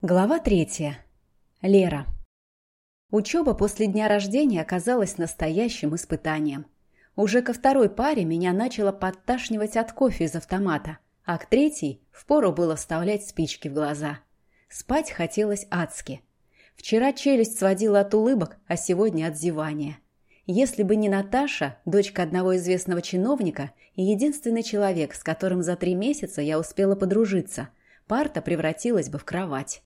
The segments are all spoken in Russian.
Глава третья. Лера. Учеба после дня рождения оказалась настоящим испытанием. Уже ко второй паре меня начало подташнивать от кофе из автомата, а к третьей впору было вставлять спички в глаза. Спать хотелось адски. Вчера челюсть сводила от улыбок, а сегодня от зевания. Если бы не Наташа, дочка одного известного чиновника и единственный человек, с которым за три месяца я успела подружиться, парта превратилась бы в кровать.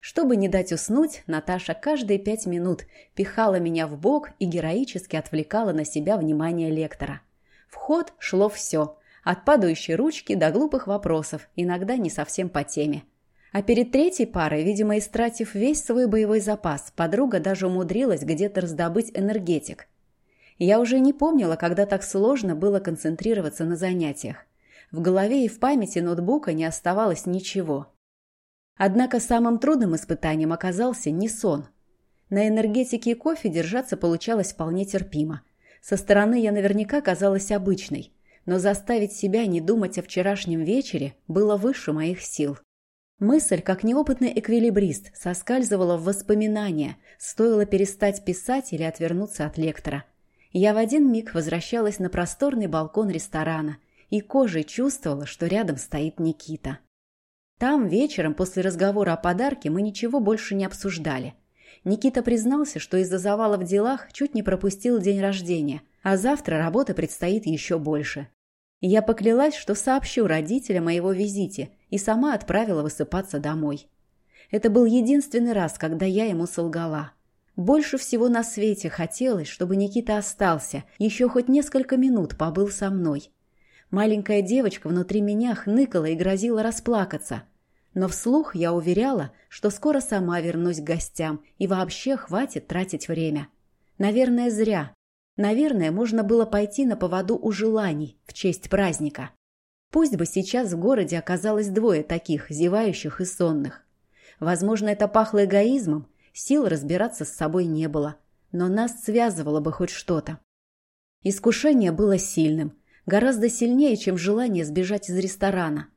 Чтобы не дать уснуть, Наташа каждые пять минут пихала меня в бок и героически отвлекала на себя внимание лектора. В ход шло все, от падающей ручки до глупых вопросов, иногда не совсем по теме. А перед третьей парой, видимо, истратив весь свой боевой запас, подруга даже умудрилась где-то раздобыть энергетик. Я уже не помнила, когда так сложно было концентрироваться на занятиях. В голове и в памяти ноутбука не оставалось ничего. Однако самым трудным испытанием оказался не сон. На энергетике и кофе держаться получалось вполне терпимо. Со стороны я наверняка казалась обычной, но заставить себя не думать о вчерашнем вечере было выше моих сил. Мысль, как неопытный эквилибрист, соскальзывала в воспоминания, стоило перестать писать или отвернуться от лектора. Я в один миг возвращалась на просторный балкон ресторана и кожей чувствовала, что рядом стоит Никита. Там вечером после разговора о подарке мы ничего больше не обсуждали. Никита признался, что из-за завала в делах чуть не пропустил день рождения, а завтра работы предстоит еще больше. Я поклялась, что сообщу родителям о его визите и сама отправила высыпаться домой. Это был единственный раз, когда я ему солгала. Больше всего на свете хотелось, чтобы Никита остался, еще хоть несколько минут побыл со мной. Маленькая девочка внутри меня хныкала и грозила расплакаться. Но вслух я уверяла, что скоро сама вернусь к гостям и вообще хватит тратить время. Наверное, зря. Наверное, можно было пойти на поводу у желаний в честь праздника. Пусть бы сейчас в городе оказалось двое таких, зевающих и сонных. Возможно, это пахло эгоизмом, сил разбираться с собой не было, но нас связывало бы хоть что-то. Искушение было сильным, Гораздо сильнее, чем желание сбежать из ресторана.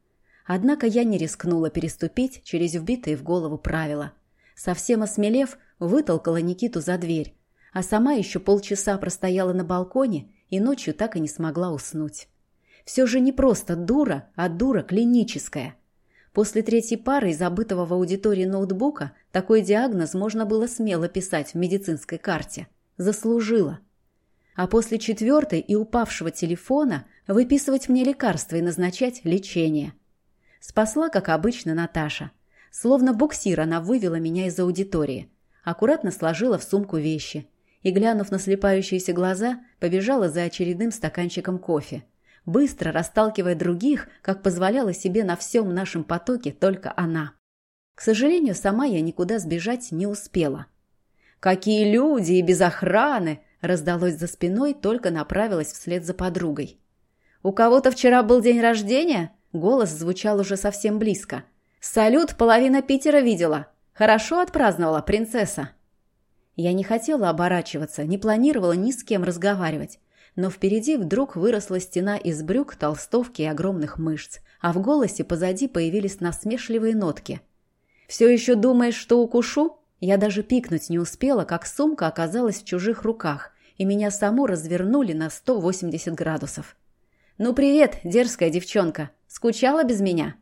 Однако я не рискнула переступить через вбитые в голову правила. Совсем осмелев, вытолкала Никиту за дверь, а сама еще полчаса простояла на балконе и ночью так и не смогла уснуть. Все же не просто дура, а дура клиническая. После третьей пары и забытого в аудитории ноутбука такой диагноз можно было смело писать в медицинской карте. Заслужила а после четвертой и упавшего телефона выписывать мне лекарства и назначать лечение. Спасла, как обычно, Наташа. Словно буксир она вывела меня из аудитории. Аккуратно сложила в сумку вещи. И, глянув на слепающиеся глаза, побежала за очередным стаканчиком кофе. Быстро расталкивая других, как позволяла себе на всем нашем потоке только она. К сожалению, сама я никуда сбежать не успела. «Какие люди и без охраны!» Раздалось за спиной, только направилась вслед за подругой. «У кого-то вчера был день рождения?» Голос звучал уже совсем близко. «Салют, половина Питера видела. Хорошо отпраздновала принцесса». Я не хотела оборачиваться, не планировала ни с кем разговаривать. Но впереди вдруг выросла стена из брюк, толстовки и огромных мышц, а в голосе позади появились насмешливые нотки. «Все еще думаешь, что укушу?» Я даже пикнуть не успела, как сумка оказалась в чужих руках, и меня саму развернули на 180 градусов. «Ну привет, дерзкая девчонка! Скучала без меня?»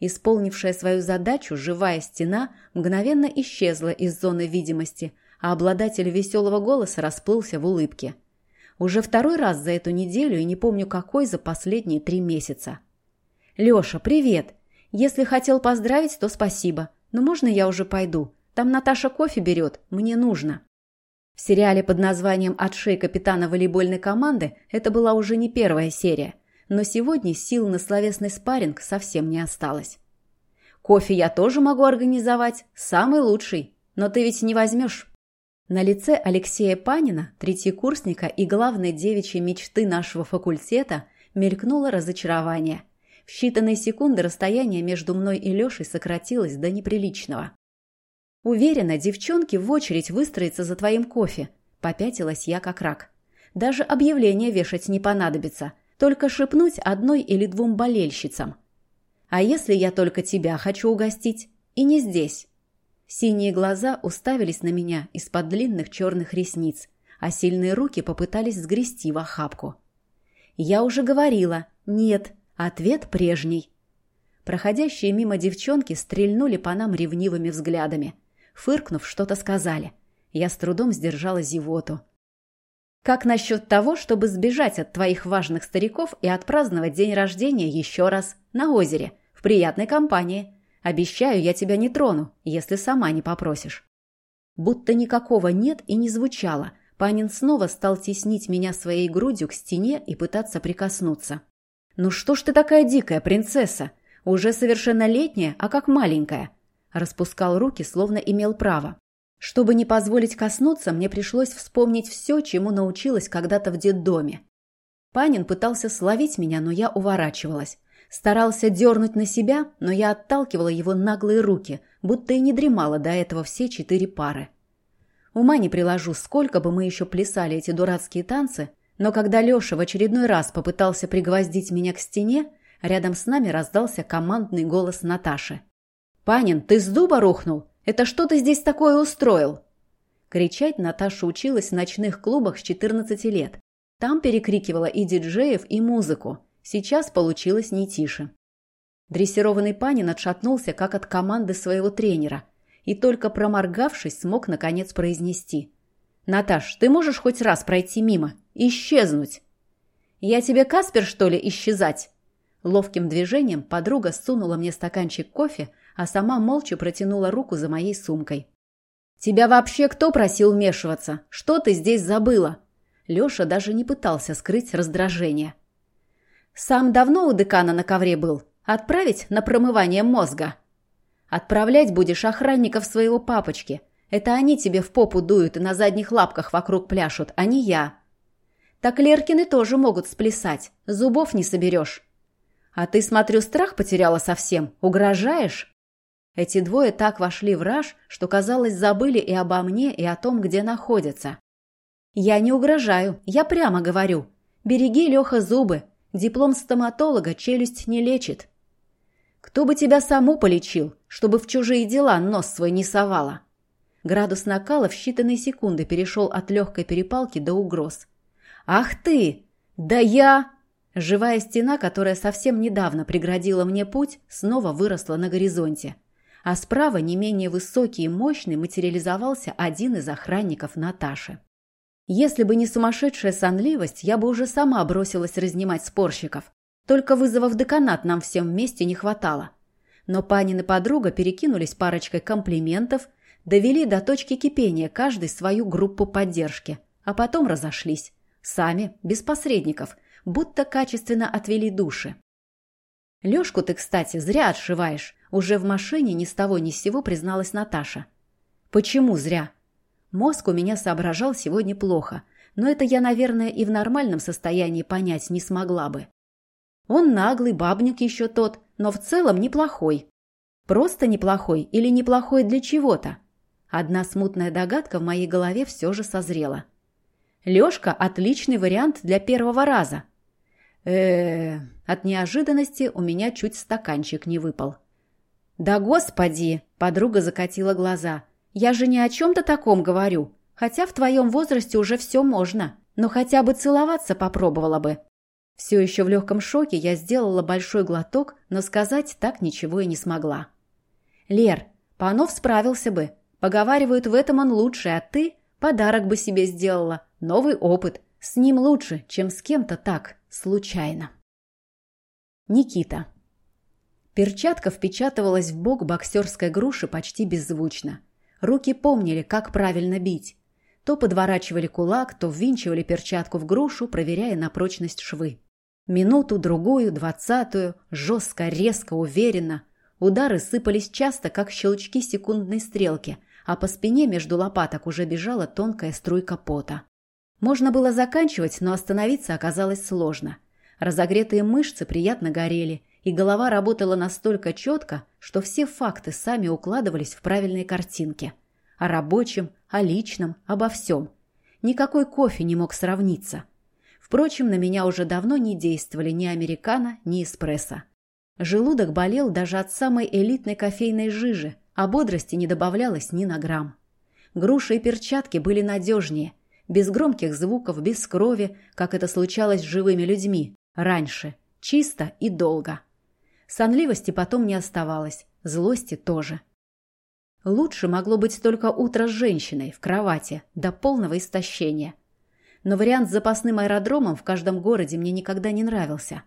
Исполнившая свою задачу, живая стена мгновенно исчезла из зоны видимости, а обладатель веселого голоса расплылся в улыбке. Уже второй раз за эту неделю и не помню какой за последние три месяца. «Леша, привет! Если хотел поздравить, то спасибо. Но можно я уже пойду? Там Наташа кофе берет, мне нужно». В сериале под названием «От шеи капитана волейбольной команды» это была уже не первая серия, но сегодня сил на словесный спарринг совсем не осталось. «Кофе я тоже могу организовать, самый лучший, но ты ведь не возьмешь». На лице Алексея Панина, третьекурсника и главной девичьей мечты нашего факультета, мелькнуло разочарование. В считанные секунды расстояние между мной и Лешей сократилось до неприличного. Уверена, девчонки в очередь выстроятся за твоим кофе. Попятилась я как рак. Даже объявление вешать не понадобится. Только шепнуть одной или двум болельщицам. А если я только тебя хочу угостить? И не здесь. Синие глаза уставились на меня из-под длинных черных ресниц, а сильные руки попытались сгрести в охапку. Я уже говорила «нет», ответ прежний. Проходящие мимо девчонки стрельнули по нам ревнивыми взглядами. Фыркнув, что-то сказали. Я с трудом сдержала зевоту. «Как насчет того, чтобы сбежать от твоих важных стариков и отпраздновать день рождения еще раз на озере, в приятной компании?» Обещаю, я тебя не трону, если сама не попросишь». Будто никакого «нет» и не звучало. Панин снова стал теснить меня своей грудью к стене и пытаться прикоснуться. «Ну что ж ты такая дикая, принцесса? Уже совершеннолетняя, а как маленькая?» Распускал руки, словно имел право. Чтобы не позволить коснуться, мне пришлось вспомнить все, чему научилась когда-то в детдоме. Панин пытался словить меня, но я уворачивалась. Старался дернуть на себя, но я отталкивала его наглые руки, будто и не дремала до этого все четыре пары. Ума не приложу, сколько бы мы еще плясали эти дурацкие танцы, но когда Леша в очередной раз попытался пригвоздить меня к стене, рядом с нами раздался командный голос Наташи. «Панин, ты с дуба рухнул? Это что ты здесь такое устроил?» Кричать Наташа училась в ночных клубах с 14 лет. Там перекрикивала и диджеев, и музыку. Сейчас получилось не тише. Дрессированный Панин отшатнулся, как от команды своего тренера, и только проморгавшись, смог наконец произнести. «Наташ, ты можешь хоть раз пройти мимо? Исчезнуть!» «Я тебе Каспер, что ли, исчезать?» Ловким движением подруга сунула мне стаканчик кофе, а сама молча протянула руку за моей сумкой. «Тебя вообще кто просил вмешиваться? Что ты здесь забыла?» Леша даже не пытался скрыть раздражение. Сам давно у декана на ковре был. Отправить на промывание мозга. Отправлять будешь охранников своего папочки. Это они тебе в попу дуют и на задних лапках вокруг пляшут, а не я. Так Леркины тоже могут сплясать. Зубов не соберешь. А ты, смотрю, страх потеряла совсем. Угрожаешь? Эти двое так вошли в раж, что, казалось, забыли и обо мне, и о том, где находятся. Я не угрожаю, я прямо говорю. Береги, Леха, зубы, Диплом стоматолога челюсть не лечит. Кто бы тебя саму полечил, чтобы в чужие дела нос свой не совала? Градус накала в считанные секунды перешел от легкой перепалки до угроз. «Ах ты! Да я...» Живая стена, которая совсем недавно преградила мне путь, снова выросла на горизонте. А справа, не менее высокий и мощный, материализовался один из охранников Наташи. Если бы не сумасшедшая сонливость, я бы уже сама бросилась разнимать спорщиков. Только вызова в деканат нам всем вместе не хватало. Но Панин и подруга перекинулись парочкой комплиментов, довели до точки кипения каждый свою группу поддержки, а потом разошлись. Сами, без посредников, будто качественно отвели души. Лёшку ты, кстати, зря отшиваешь. Уже в машине ни с того ни с сего призналась Наташа. Почему зря? Мозг у меня соображал сегодня плохо, но это я, наверное, и в нормальном состоянии понять не смогла бы. Он наглый, бабник еще тот, но в целом неплохой. Просто неплохой или неплохой для чего-то? Одна смутная догадка в моей голове все же созрела. Лешка – отличный вариант для первого раза. э От неожиданности у меня чуть стаканчик не выпал. «Да господи!» – подруга закатила глаза – я же не о чем-то таком говорю. Хотя в твоем возрасте уже все можно. Но хотя бы целоваться попробовала бы. Все еще в легком шоке я сделала большой глоток, но сказать так ничего и не смогла. «Лер, Панов справился бы. Поговаривают, в этом он лучше, а ты подарок бы себе сделала. Новый опыт. С ним лучше, чем с кем-то так, случайно». Никита. Перчатка впечатывалась в бок боксерской груши почти беззвучно. Руки помнили, как правильно бить. То подворачивали кулак, то ввинчивали перчатку в грушу, проверяя на прочность швы. Минуту, другую, двадцатую, жестко, резко, уверенно. Удары сыпались часто, как щелчки секундной стрелки, а по спине между лопаток уже бежала тонкая струйка пота. Можно было заканчивать, но остановиться оказалось сложно. Разогретые мышцы приятно горели, и голова работала настолько четко, что все факты сами укладывались в правильные картинки. О рабочем, о личном, обо всем. Никакой кофе не мог сравниться. Впрочем, на меня уже давно не действовали ни американо, ни эспрессо. Желудок болел даже от самой элитной кофейной жижи, а бодрости не добавлялось ни на грамм. Груши и перчатки были надежнее, без громких звуков, без крови, как это случалось с живыми людьми, раньше, чисто и долго. Сонливости потом не оставалось, злости тоже. Лучше могло быть только утро с женщиной в кровати до полного истощения. Но вариант с запасным аэродромом в каждом городе мне никогда не нравился.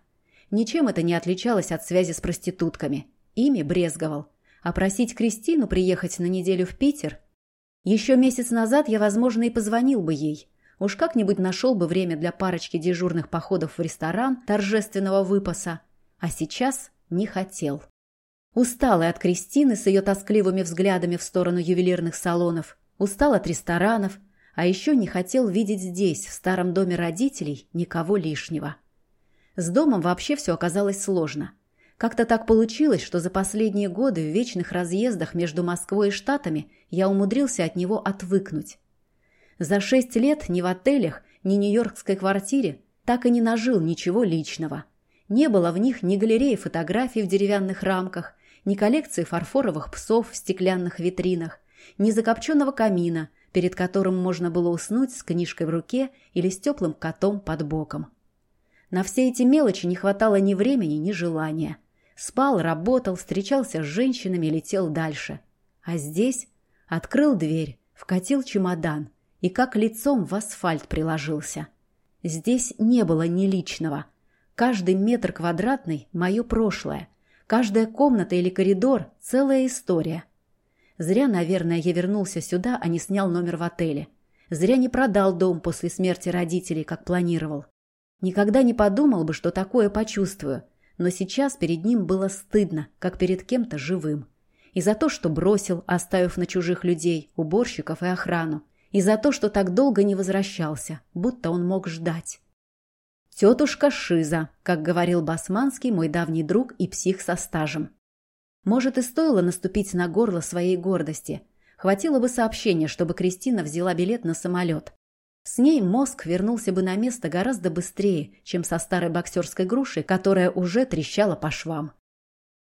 Ничем это не отличалось от связи с проститутками. Ими брезговал. А просить Кристину приехать на неделю в Питер еще месяц назад я, возможно, и позвонил бы ей. Уж как-нибудь нашел бы время для парочки дежурных походов в ресторан торжественного выпаса. А сейчас не хотел. Устал от Кристины с ее тоскливыми взглядами в сторону ювелирных салонов. Устал от ресторанов. А еще не хотел видеть здесь, в старом доме родителей, никого лишнего. С домом вообще все оказалось сложно. Как-то так получилось, что за последние годы в вечных разъездах между Москвой и Штатами я умудрился от него отвыкнуть. За шесть лет ни в отелях, ни в нью-йоркской квартире так и не нажил ничего личного. Не было в них ни галереи фотографий в деревянных рамках, ни коллекции фарфоровых псов в стеклянных витринах, ни закопченного камина, перед которым можно было уснуть с книжкой в руке или с теплым котом под боком. На все эти мелочи не хватало ни времени, ни желания – Спал, работал, встречался с женщинами, летел дальше. А здесь открыл дверь, вкатил чемодан и как лицом в асфальт приложился. Здесь не было ни личного. Каждый метр квадратный – мое прошлое. Каждая комната или коридор – целая история. Зря, наверное, я вернулся сюда, а не снял номер в отеле. Зря не продал дом после смерти родителей, как планировал. Никогда не подумал бы, что такое почувствую – но сейчас перед ним было стыдно, как перед кем-то живым. И за то, что бросил, оставив на чужих людей, уборщиков и охрану. И за то, что так долго не возвращался, будто он мог ждать. «Тетушка Шиза», как говорил Басманский, мой давний друг и псих со стажем. Может, и стоило наступить на горло своей гордости. Хватило бы сообщения, чтобы Кристина взяла билет на самолет. С ней мозг вернулся бы на место гораздо быстрее, чем со старой боксерской грушей, которая уже трещала по швам.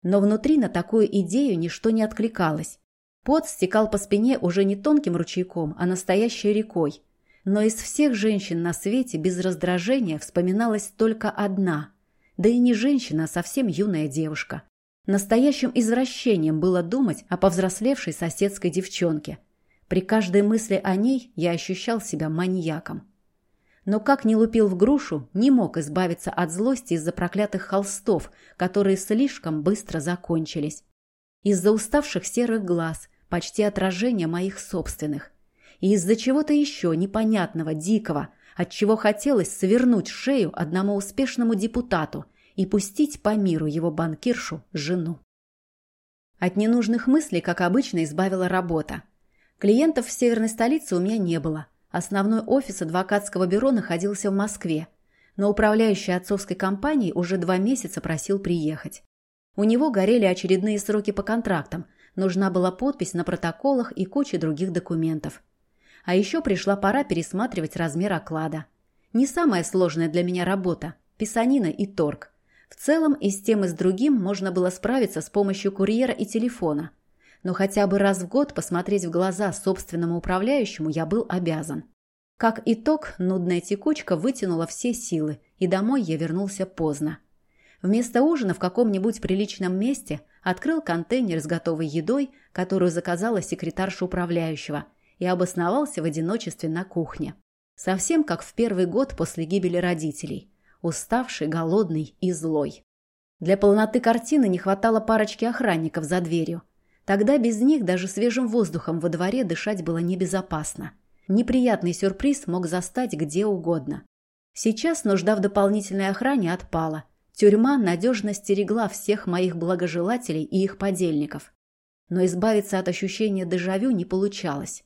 Но внутри на такую идею ничто не откликалось. Пот стекал по спине уже не тонким ручейком, а настоящей рекой. Но из всех женщин на свете без раздражения вспоминалась только одна. Да и не женщина, а совсем юная девушка. Настоящим извращением было думать о повзрослевшей соседской девчонке – при каждой мысли о ней я ощущал себя маньяком. Но как ни лупил в грушу, не мог избавиться от злости из-за проклятых холстов, которые слишком быстро закончились. Из-за уставших серых глаз, почти отражения моих собственных. И из-за чего-то еще непонятного, дикого, от чего хотелось свернуть шею одному успешному депутату и пустить по миру его банкиршу, жену. От ненужных мыслей, как обычно, избавила работа – Клиентов в северной столице у меня не было. Основной офис адвокатского бюро находился в Москве, но управляющий отцовской компанией уже два месяца просил приехать. У него горели очередные сроки по контрактам, нужна была подпись на протоколах и куча других документов. А еще пришла пора пересматривать размер оклада. Не самая сложная для меня работа – писанина и торг. В целом и с тем и с другим можно было справиться с помощью курьера и телефона – но хотя бы раз в год посмотреть в глаза собственному управляющему я был обязан. Как итог, нудная текучка вытянула все силы, и домой я вернулся поздно. Вместо ужина в каком-нибудь приличном месте открыл контейнер с готовой едой, которую заказала секретарша управляющего, и обосновался в одиночестве на кухне. Совсем как в первый год после гибели родителей. Уставший, голодный и злой. Для полноты картины не хватало парочки охранников за дверью, Тогда без них даже свежим воздухом во дворе дышать было небезопасно. Неприятный сюрприз мог застать где угодно. Сейчас нужда в дополнительной охране отпала. Тюрьма надежно стерегла всех моих благожелателей и их подельников. Но избавиться от ощущения дежавю не получалось.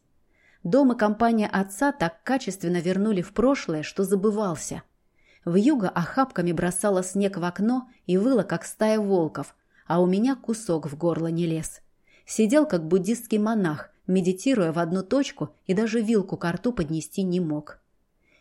Дом и компания отца так качественно вернули в прошлое, что забывался. В юго охапками бросала снег в окно и выла, как стая волков, а у меня кусок в горло не лез. Сидел, как буддистский монах, медитируя в одну точку и даже вилку к рту поднести не мог.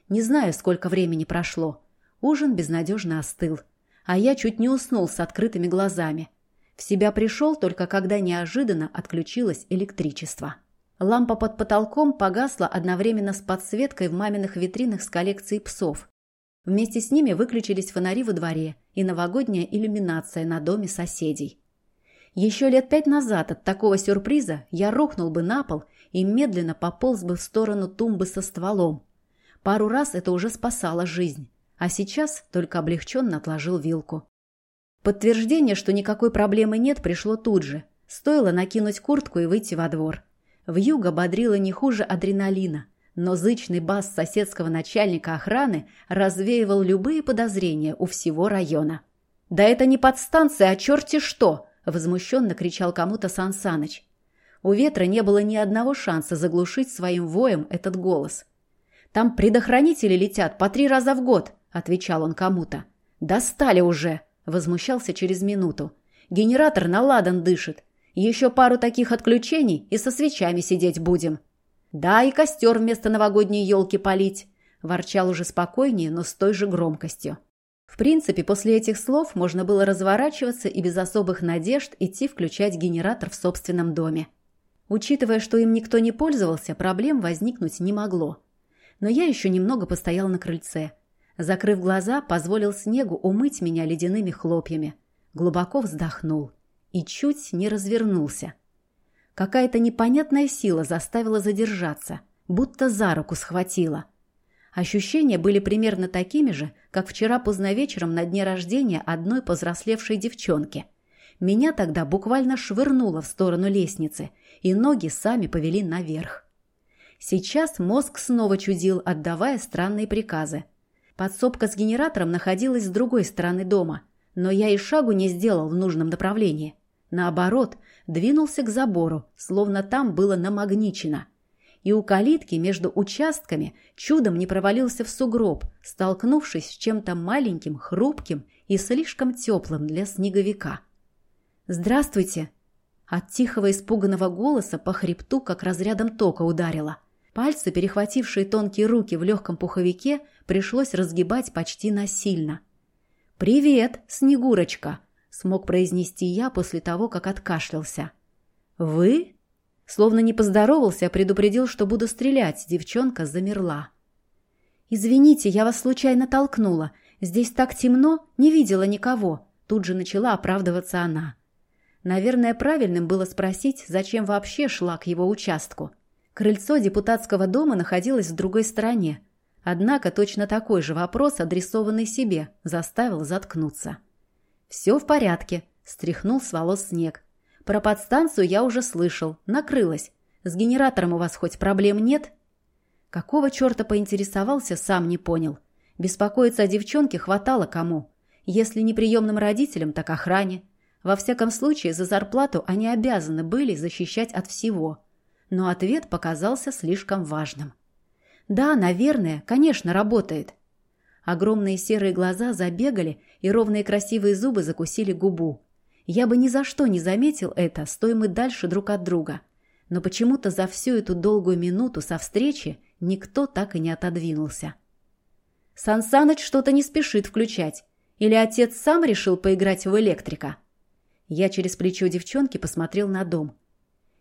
Не знаю, сколько времени прошло. Ужин безнадежно остыл. А я чуть не уснул с открытыми глазами. В себя пришел только когда неожиданно отключилось электричество. Лампа под потолком погасла одновременно с подсветкой в маминых витринах с коллекцией псов. Вместе с ними выключились фонари во дворе и новогодняя иллюминация на доме соседей. Еще лет пять назад от такого сюрприза я рухнул бы на пол и медленно пополз бы в сторону тумбы со стволом. Пару раз это уже спасало жизнь, а сейчас только облегченно отложил вилку. Подтверждение, что никакой проблемы нет, пришло тут же. Стоило накинуть куртку и выйти во двор. Вьюга бодрила не хуже адреналина, но зычный бас соседского начальника охраны развеивал любые подозрения у всего района. «Да это не подстанция, а черти что!» – возмущенно кричал кому-то Сансаныч. У ветра не было ни одного шанса заглушить своим воем этот голос. «Там предохранители летят по три раза в год», – отвечал он кому-то. «Достали уже!» – возмущался через минуту. «Генератор на ладан дышит. Еще пару таких отключений и со свечами сидеть будем». «Да, и костер вместо новогодней елки полить», – ворчал уже спокойнее, но с той же громкостью. В принципе, после этих слов можно было разворачиваться и без особых надежд идти включать генератор в собственном доме. Учитывая, что им никто не пользовался, проблем возникнуть не могло. Но я еще немного постоял на крыльце. Закрыв глаза, позволил снегу умыть меня ледяными хлопьями. Глубоко вздохнул и чуть не развернулся. Какая-то непонятная сила заставила задержаться, будто за руку схватила. Ощущения были примерно такими же, как вчера поздно вечером на дне рождения одной повзрослевшей девчонки. Меня тогда буквально швырнуло в сторону лестницы, и ноги сами повели наверх. Сейчас мозг снова чудил, отдавая странные приказы. Подсобка с генератором находилась с другой стороны дома, но я и шагу не сделал в нужном направлении. Наоборот, двинулся к забору, словно там было намагничено. И у калитки между участками чудом не провалился в сугроб, столкнувшись с чем-то маленьким, хрупким и слишком теплым для снеговика. «Здравствуйте!» От тихого испуганного голоса по хребту как разрядом тока ударило. Пальцы, перехватившие тонкие руки в легком пуховике, пришлось разгибать почти насильно. «Привет, Снегурочка!» — смог произнести я после того, как откашлялся. «Вы?» Словно не поздоровался, а предупредил, что буду стрелять. Девчонка замерла. «Извините, я вас случайно толкнула. Здесь так темно, не видела никого». Тут же начала оправдываться она. Наверное, правильным было спросить, зачем вообще шла к его участку. Крыльцо депутатского дома находилось в другой стороне. Однако точно такой же вопрос, адресованный себе, заставил заткнуться. «Все в порядке», – стряхнул с волос снег. «Про подстанцию я уже слышал. Накрылась. С генератором у вас хоть проблем нет?» Какого черта поинтересовался, сам не понял. Беспокоиться о девчонке хватало кому. Если не приемным родителям, так охране. Во всяком случае, за зарплату они обязаны были защищать от всего. Но ответ показался слишком важным. «Да, наверное, конечно, работает». Огромные серые глаза забегали, и ровные красивые зубы закусили губу. Я бы ни за что не заметил это, стоя мы дальше друг от друга. Но почему-то за всю эту долгую минуту со встречи никто так и не отодвинулся. Сансаныч что-то не спешит включать. Или отец сам решил поиграть в электрика? Я через плечо девчонки посмотрел на дом.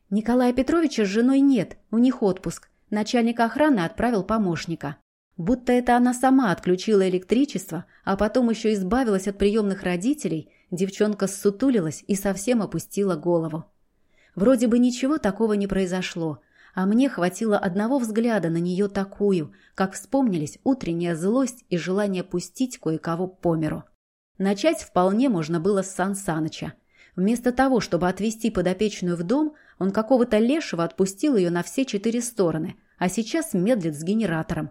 Николая Петровича с женой нет, у них отпуск. Начальник охраны отправил помощника. Будто это она сама отключила электричество, а потом еще избавилась от приемных родителей, девчонка ссутулилась и совсем опустила голову. Вроде бы ничего такого не произошло, а мне хватило одного взгляда на нее такую, как вспомнились утренняя злость и желание пустить кое-кого по миру. Начать вполне можно было с Сан Саныча. Вместо того, чтобы отвезти подопечную в дом, он какого-то лешего отпустил ее на все четыре стороны, а сейчас медлит с генератором.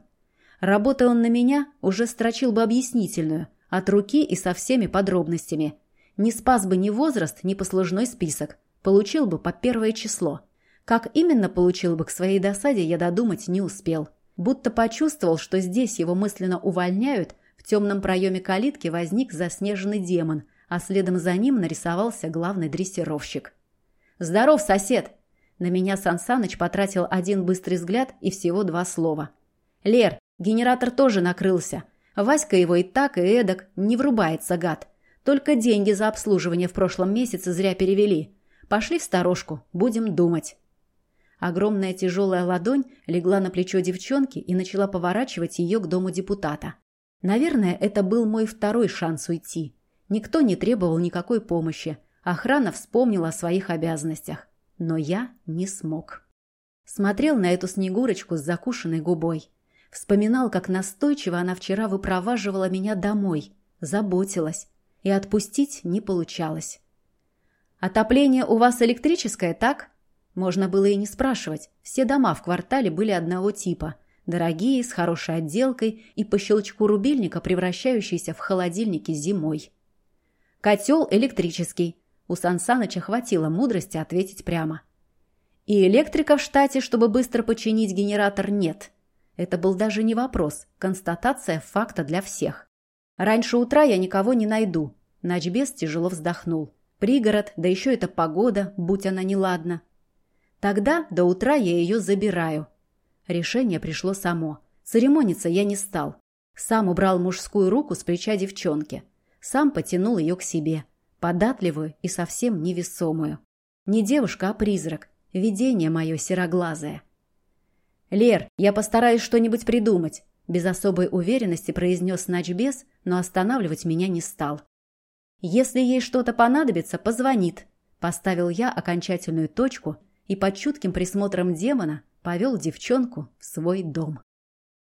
Работая он на меня, уже строчил бы объяснительную, от руки и со всеми подробностями. Не спас бы ни возраст, ни послужной список. Получил бы по первое число. Как именно получил бы к своей досаде, я додумать не успел. Будто почувствовал, что здесь его мысленно увольняют, в темном проеме калитки возник заснеженный демон – а следом за ним нарисовался главный дрессировщик. «Здоров, сосед!» На меня Сансаныч потратил один быстрый взгляд и всего два слова. «Лер, генератор тоже накрылся. Васька его и так, и эдак, не врубается, гад. Только деньги за обслуживание в прошлом месяце зря перевели. Пошли в сторожку, будем думать». Огромная тяжелая ладонь легла на плечо девчонки и начала поворачивать ее к дому депутата. Наверное, это был мой второй шанс уйти. Никто не требовал никакой помощи. Охрана вспомнила о своих обязанностях. Но я не смог. Смотрел на эту снегурочку с закушенной губой. Вспоминал, как настойчиво она вчера выпроваживала меня домой, заботилась, и отпустить не получалось. «Отопление у вас электрическое, так?» Можно было и не спрашивать. Все дома в квартале были одного типа. Дорогие, с хорошей отделкой и по щелчку рубильника, превращающиеся в холодильники зимой. Котел электрический. У Сансаныча хватило мудрости ответить прямо. И электрика в штате, чтобы быстро починить генератор, нет. Это был даже не вопрос, констатация факта для всех. Раньше утра я никого не найду. Начбес тяжело вздохнул. Пригород, да еще эта погода, будь она неладна. Тогда до утра я ее забираю. Решение пришло само. Церемониться я не стал. Сам убрал мужскую руку с плеча девчонки. Сам потянул ее к себе. Податливую и совсем невесомую. Не девушка, а призрак. Видение мое сероглазое. «Лер, я постараюсь что-нибудь придумать», без особой уверенности произнес Начбес, но останавливать меня не стал. «Если ей что-то понадобится, позвонит», поставил я окончательную точку и под чутким присмотром демона повел девчонку в свой дом.